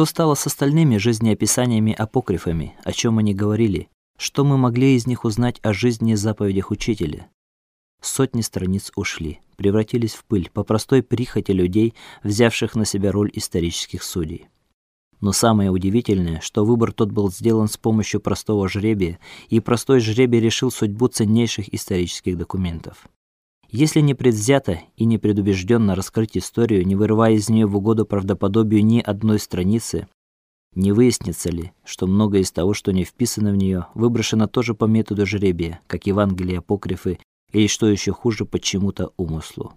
Что стало с остальными жизнеописаниями апокрифами, о чем они говорили? Что мы могли из них узнать о жизни и заповедях учителя? Сотни страниц ушли, превратились в пыль по простой прихоти людей, взявших на себя роль исторических судей. Но самое удивительное, что выбор тот был сделан с помощью простого жребия, и простой жребий решил судьбу ценнейших исторических документов. Если не предвзято и не предубежденно раскрыть историю, не вырывая из нее в угоду правдоподобию ни одной страницы, не выяснится ли, что многое из того, что не вписано в нее, выброшено тоже по методу жребия, как Евангелие апокрифы или что еще хуже, почему-то умыслу?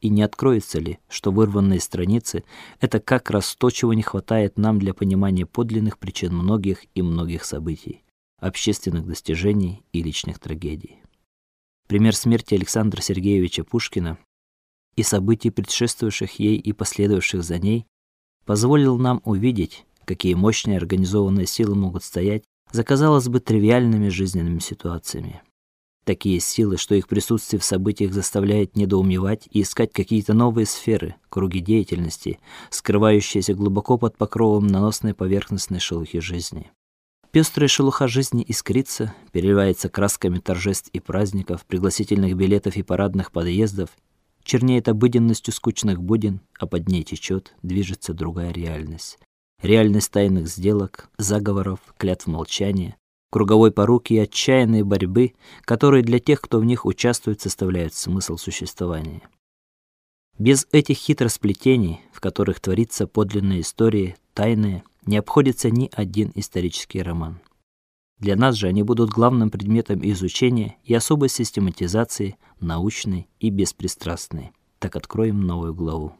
И не откроется ли, что вырванные страницы это как раз то, чего не хватает нам для понимания подлинных причин многих и многих событий, общественных достижений и личных трагедий. Пример смерти Александра Сергеевича Пушкина и событий, предшествовавших ей и последовавших за ней, позволил нам увидеть, какие мощные организованные силы могут стоять за казалось бы тривиальными жизненными ситуациями. Такие силы, что их присутствие в событиях заставляет недоумевать и искать какие-то новые сферы, круги деятельности, скрывающиеся глубоко под покровом наносной поверхностной шелухи жизни. Пестрая шелуха жизни искрится, переливается красками торжеств и праздников, пригласительных билетов и парадных подъездов, чернеет обыденностью скучных буден, а под ней течет, движется другая реальность. Реальность тайных сделок, заговоров, клятв молчания, круговой поруки и отчаянной борьбы, которые для тех, кто в них участвует, составляют смысл существования. Без этих хитросплетений, в которых творится подлинная история, тайная, не обходится ни один исторический роман. Для нас же они будут главным предметом изучения и особой систематизации, научной и беспристрастной. Так откроем новую главу.